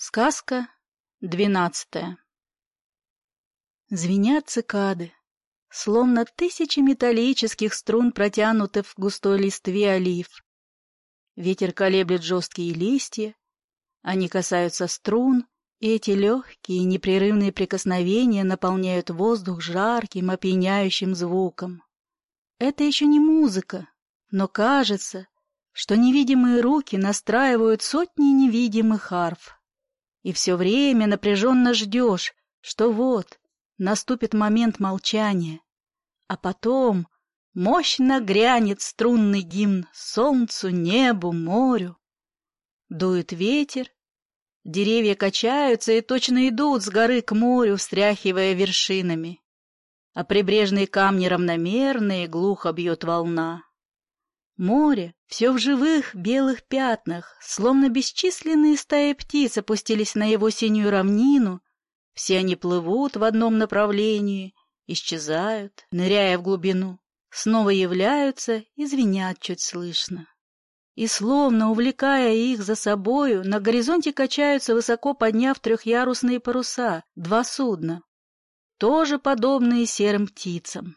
Сказка двенадцатая Звенят цикады, словно тысячи металлических струн протянуты в густой листве олив. Ветер колеблет жесткие листья, они касаются струн, и эти легкие непрерывные прикосновения наполняют воздух жарким, опьяняющим звуком. Это еще не музыка, но кажется, что невидимые руки настраивают сотни невидимых арф. И все время напряженно ждешь, что вот, наступит момент молчания, а потом мощно грянет струнный гимн солнцу, небу, морю. Дует ветер, деревья качаются и точно идут с горы к морю, встряхивая вершинами, а прибрежные камни равномерные глухо бьет волна. Море, все в живых белых пятнах, словно бесчисленные стаи птиц опустились на его синюю равнину, все они плывут в одном направлении, исчезают, ныряя в глубину, снова являются и звенят чуть слышно. И словно увлекая их за собою, на горизонте качаются, высоко подняв трехъярусные паруса, два судна, тоже подобные серым птицам.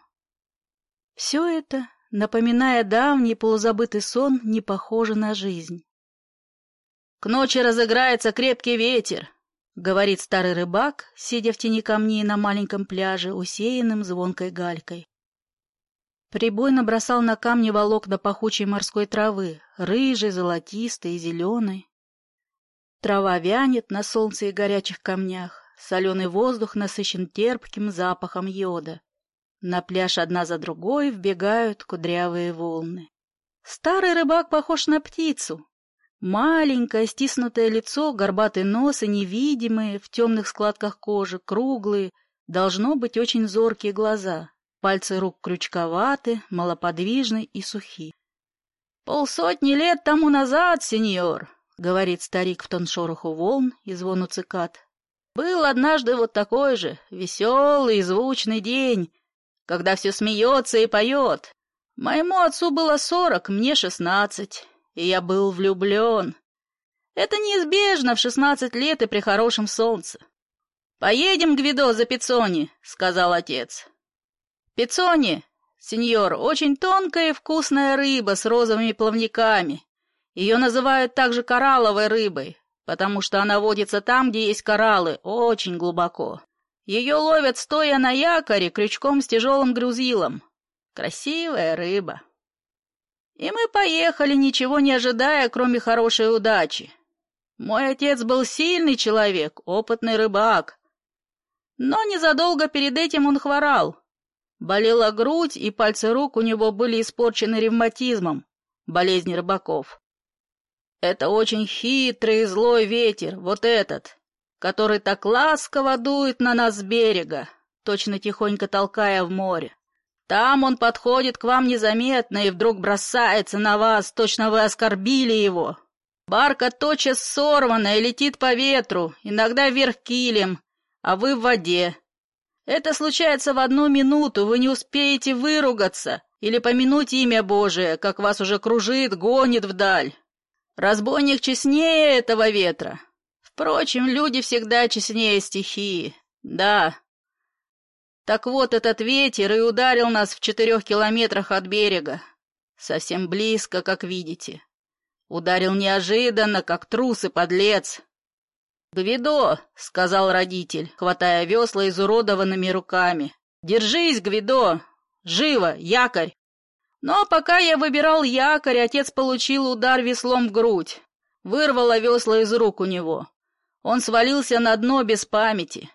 Все это напоминая давний полузабытый сон, не похоже на жизнь. «К ночи разыграется крепкий ветер», — говорит старый рыбак, сидя в тени камней на маленьком пляже, усеянным звонкой галькой. Прибой набросал на камни волокна пахучей морской травы, рыжей, золотистой и зеленой. Трава вянет на солнце и горячих камнях, соленый воздух насыщен терпким запахом йода. На пляж одна за другой вбегают кудрявые волны. Старый рыбак похож на птицу. Маленькое стиснутое лицо, горбатый нос и невидимые в темных складках кожи, круглые, должно быть очень зоркие глаза. Пальцы рук крючковаты, малоподвижны и сухи. «Полсотни лет тому назад, сеньор», — говорит старик в тон шороху волн и звону цикад. «Был однажды вот такой же веселый и звучный день, когда все смеется и поет. Моему отцу было сорок, мне шестнадцать, и я был влюблен. Это неизбежно в шестнадцать лет и при хорошем солнце. «Поедем, Гвидо, за Пицони», — сказал отец. «Пицони, сеньор, очень тонкая и вкусная рыба с розовыми плавниками. Ее называют также коралловой рыбой, потому что она водится там, где есть кораллы, очень глубоко. Ее ловят, стоя на якоре, крючком с тяжелым грузилом. Красивая рыба. И мы поехали, ничего не ожидая, кроме хорошей удачи. Мой отец был сильный человек, опытный рыбак. Но незадолго перед этим он хворал. Болела грудь, и пальцы рук у него были испорчены ревматизмом, болезнь рыбаков. Это очень хитрый и злой ветер, вот этот который так ласково дует на нас с берега, точно тихонько толкая в море. Там он подходит к вам незаметно и вдруг бросается на вас, точно вы оскорбили его. Барка тотчас сорвана и летит по ветру, иногда вверх килем, а вы в воде. Это случается в одну минуту, вы не успеете выругаться или помянуть имя Божие, как вас уже кружит, гонит вдаль. Разбойник честнее этого ветра, Впрочем, люди всегда честнее стихии. Да. Так вот, этот ветер и ударил нас в четырех километрах от берега. Совсем близко, как видите. Ударил неожиданно, как трус и подлец. «Гвидо!» — сказал родитель, хватая весла изуродованными руками. «Держись, Гвидо! Живо! Якорь!» Но пока я выбирал якорь, отец получил удар веслом в грудь. Вырвало весла из рук у него. Он свалился на дно без памяти.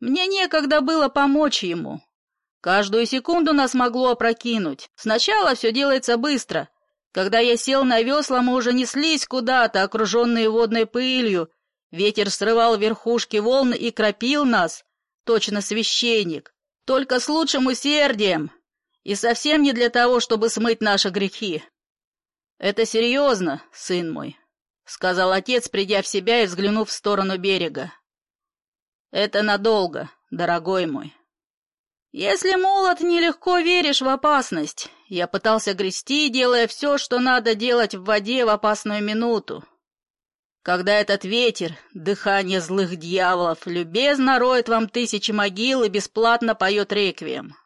Мне некогда было помочь ему. Каждую секунду нас могло опрокинуть. Сначала все делается быстро. Когда я сел на весла, мы уже неслись куда-то, окруженные водной пылью. Ветер срывал верхушки волн и кропил нас, точно священник, только с лучшим усердием и совсем не для того, чтобы смыть наши грехи. Это серьезно, сын мой. — сказал отец, придя в себя и взглянув в сторону берега. «Это надолго, дорогой мой. Если, молод, нелегко веришь в опасность, я пытался грести, делая все, что надо делать в воде в опасную минуту. когда этот ветер, дыхание злых дьяволов, любезно роет вам тысячи могил и бесплатно поет реквием.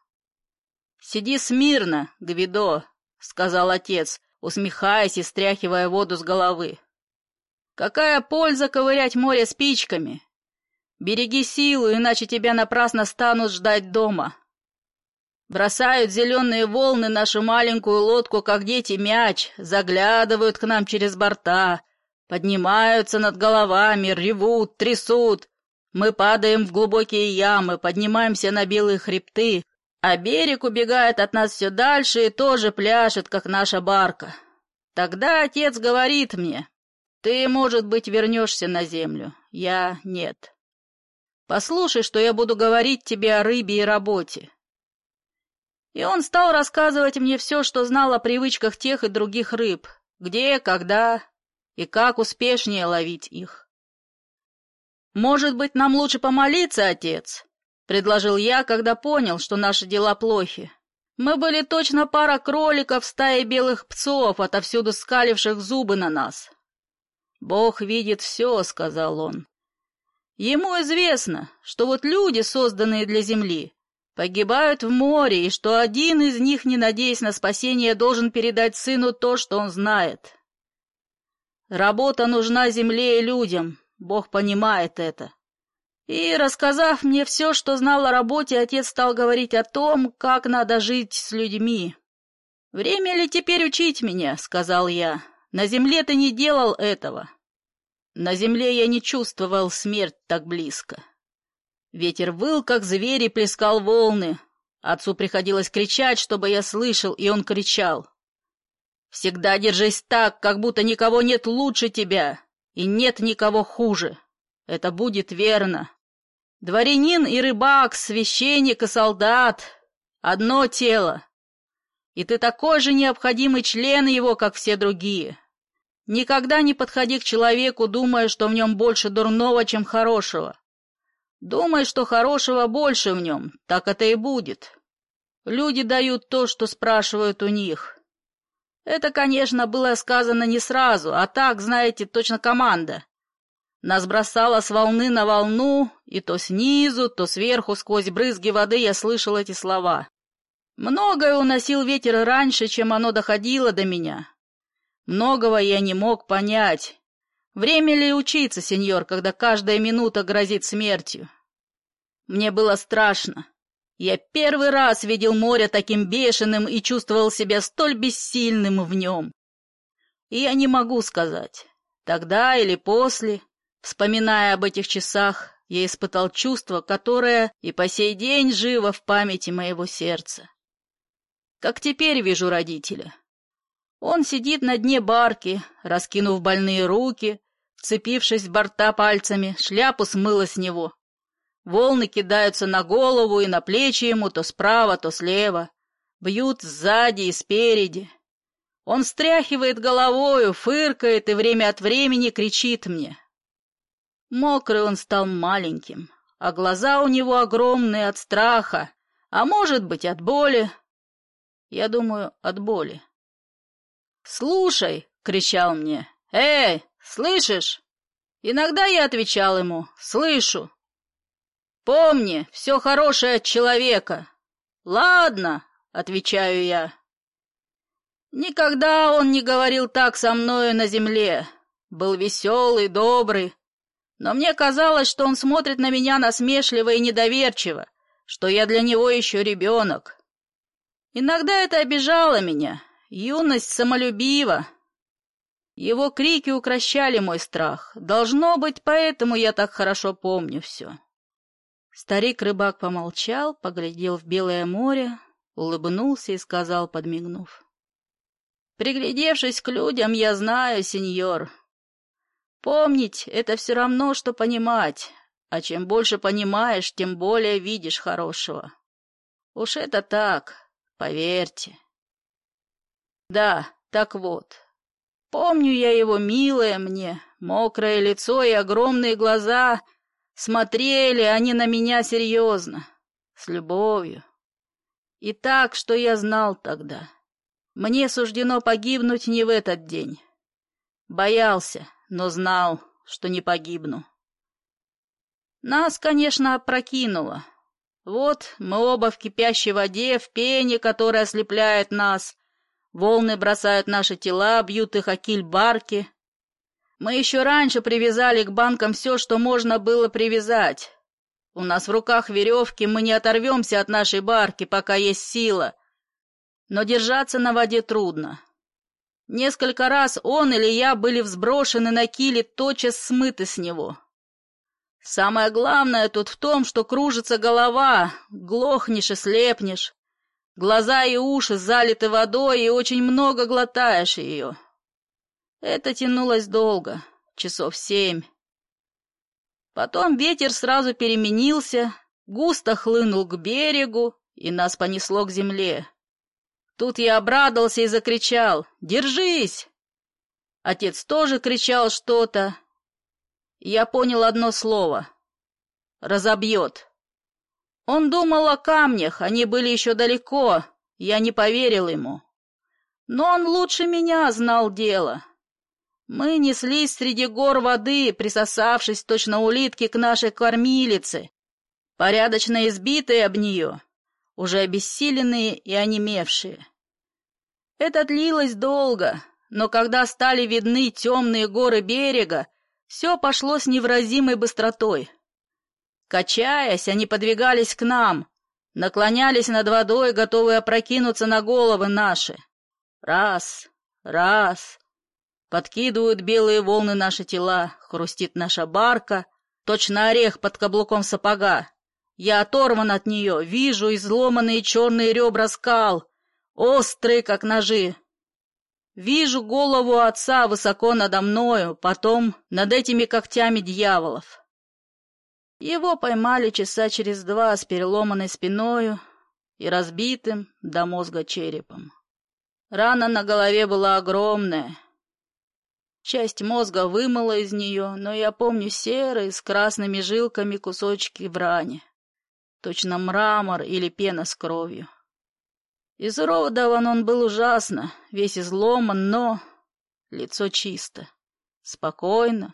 «Сиди смирно, Гвидо», — сказал отец, усмехаясь и стряхивая воду с головы. «Какая польза ковырять море спичками? Береги силу, иначе тебя напрасно станут ждать дома. Бросают зеленые волны нашу маленькую лодку, как дети мяч, заглядывают к нам через борта, поднимаются над головами, ревут, трясут. Мы падаем в глубокие ямы, поднимаемся на белые хребты, а берег убегает от нас все дальше и тоже пляшет, как наша барка. Тогда отец говорит мне, ты, может быть, вернешься на землю, я нет. Послушай, что я буду говорить тебе о рыбе и работе. И он стал рассказывать мне все, что знал о привычках тех и других рыб, где, когда и как успешнее ловить их. «Может быть, нам лучше помолиться, отец?» — предложил я, когда понял, что наши дела плохи. Мы были точно пара кроликов в стае белых псов, отовсюду скаливших зубы на нас. «Бог видит все», — сказал он. Ему известно, что вот люди, созданные для земли, погибают в море, и что один из них, не надеясь на спасение, должен передать сыну то, что он знает. Работа нужна земле и людям, Бог понимает это. И, рассказав мне все, что знал о работе, отец стал говорить о том, как надо жить с людьми. «Время ли теперь учить меня?» — сказал я. «На земле ты не делал этого». На земле я не чувствовал смерть так близко. Ветер выл, как зверь, и плескал волны. Отцу приходилось кричать, чтобы я слышал, и он кричал. «Всегда держись так, как будто никого нет лучше тебя, и нет никого хуже. Это будет верно. Дворянин и рыбак, священник и солдат — одно тело. И ты такой же необходимый член его, как все другие. Никогда не подходи к человеку, думая, что в нем больше дурного, чем хорошего. Думай, что хорошего больше в нем, так это и будет. Люди дают то, что спрашивают у них. Это, конечно, было сказано не сразу, а так, знаете, точно команда. Нас бросало с волны на волну, и то снизу, то сверху, сквозь брызги воды я слышал эти слова. Многое уносил ветер раньше, чем оно доходило до меня, Многого я не мог понять. Время ли учиться, сеньор, когда каждая минута грозит смертью? Мне было страшно. Я первый раз видел море таким бешеным и чувствовал себя столь бессильным в нем. И я не могу сказать, тогда или после, вспоминая об этих часах, я испытал чувство, которое и по сей день живо в памяти моего сердца. Как теперь вижу родителя. Он сидит на дне барки, раскинув больные руки, вцепившись в борта пальцами, шляпу смыло с него. Волны кидаются на голову и на плечи ему то справа, то слева, бьют сзади и спереди. Он стряхивает головою, фыркает и время от времени кричит мне. Мокрый он стал маленьким, а глаза у него огромные от страха, а может быть от боли. Я думаю, от боли. «Слушай!» — кричал мне. «Эй, слышишь?» Иногда я отвечал ему «Слышу». «Помни, все хорошее от человека». «Ладно», — отвечаю я. Никогда он не говорил так со мною на земле. Был веселый, добрый. Но мне казалось, что он смотрит на меня насмешливо и недоверчиво, что я для него еще ребенок. Иногда это обижало меня, Юность самолюбива. Его крики укращали мой страх. Должно быть, поэтому я так хорошо помню все. Старик-рыбак помолчал, поглядел в белое море, улыбнулся и сказал, подмигнув. «Приглядевшись к людям, я знаю, сеньор. Помнить — это все равно, что понимать, а чем больше понимаешь, тем более видишь хорошего. Уж это так, поверьте». Да, так вот. Помню я его милое мне, мокрое лицо и огромные глаза. Смотрели они на меня серьезно, с любовью. И так, что я знал тогда. Мне суждено погибнуть не в этот день. Боялся, но знал, что не погибну. Нас, конечно, опрокинуло. Вот мы оба в кипящей воде, в пене, которая ослепляет нас. Волны бросают наши тела, бьют их о киль барки. Мы еще раньше привязали к банкам все, что можно было привязать. У нас в руках веревки, мы не оторвемся от нашей барки, пока есть сила. Но держаться на воде трудно. Несколько раз он или я были взброшены на киле, тотчас смыты с него. Самое главное тут в том, что кружится голова, глохнешь и слепнешь. Глаза и уши залиты водой, и очень много глотаешь ее. Это тянулось долго, часов семь. Потом ветер сразу переменился, густо хлынул к берегу, и нас понесло к земле. Тут я обрадовался и закричал «Держись!». Отец тоже кричал что-то. Я понял одно слово «разобьет». Он думал о камнях, они были еще далеко, я не поверил ему. Но он лучше меня знал дело. Мы неслись среди гор воды, присосавшись точно улитки к нашей кормилице, порядочно избитые об нее, уже обессиленные и онемевшие. Это длилось долго, но когда стали видны темные горы берега, все пошло с невразимой быстротой. Качаясь, они подвигались к нам, наклонялись над водой, готовые опрокинуться на головы наши. Раз, раз, Подкидывают белые волны наши тела, хрустит наша барка, точно орех под каблуком сапога. Я оторван от нее, вижу изломанные черные ребра скал, острые, как ножи. Вижу голову отца высоко надо мною, потом над этими когтями дьяволов. Его поймали часа через два с переломанной спиною и разбитым до мозга черепом. Рана на голове была огромная, Часть мозга вымыла из нее, но я помню серые с красными жилками кусочки брани. Точно мрамор или пена с кровью. Изуродован он был ужасно, весь изломан, но лицо чисто, спокойно,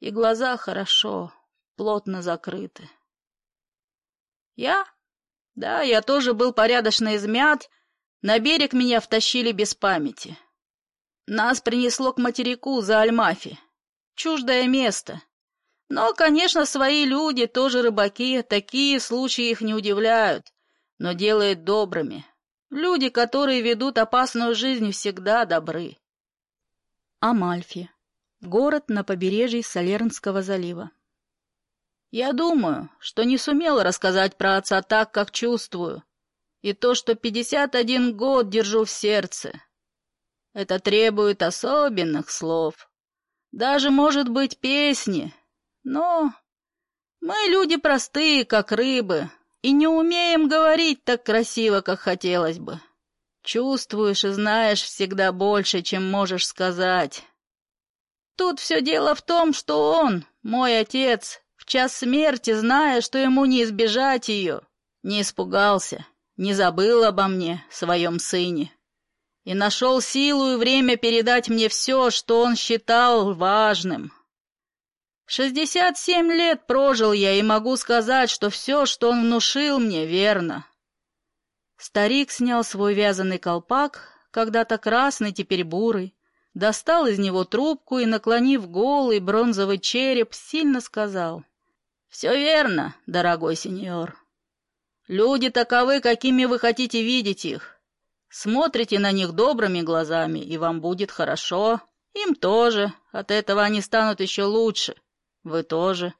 и глаза хорошо, плотно закрыты. Я? Да, я тоже был порядочно измят, на берег меня втащили без памяти. Нас принесло к материку за Альмафи. Чуждое место. Но, конечно, свои люди, тоже рыбаки, такие случаи их не удивляют, но делают добрыми. Люди, которые ведут опасную жизнь, всегда добры. Амальфи. Город на побережье Солернского залива. Я думаю, что не сумела рассказать про отца так, как чувствую, и то, что пятьдесят один год держу в сердце. Это требует особенных слов. Даже, может быть, песни. Но мы люди простые, как рыбы, и не умеем говорить так красиво, как хотелось бы. Чувствуешь и знаешь всегда больше, чем можешь сказать. Тут все дело в том, что он, мой отец, час смерти, зная, что ему не избежать ее, не испугался, не забыл обо мне, своем сыне и нашел силу и время передать мне все, что он считал важным. Шестьдесят семь лет прожил я и могу сказать, что все, что он внушил мне, верно. Старик снял свой вязаный колпак, когда-то красный, теперь бурый, достал из него трубку и, наклонив голый бронзовый череп, сильно сказал. «Все верно, дорогой сеньор. Люди таковы, какими вы хотите видеть их. Смотрите на них добрыми глазами, и вам будет хорошо. Им тоже. От этого они станут еще лучше. Вы тоже.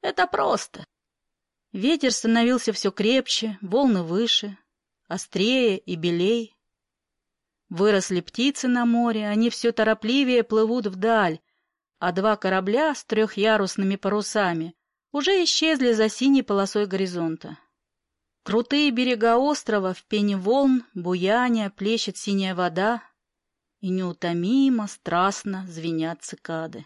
Это просто. Ветер становился все крепче, волны выше, острее и белей. Выросли птицы на море, они все торопливее плывут вдаль, а два корабля с трехярусными парусами уже исчезли за синей полосой горизонта. Крутые берега острова в пене волн, буяния, плещет синяя вода, и неутомимо, страстно звенят цикады.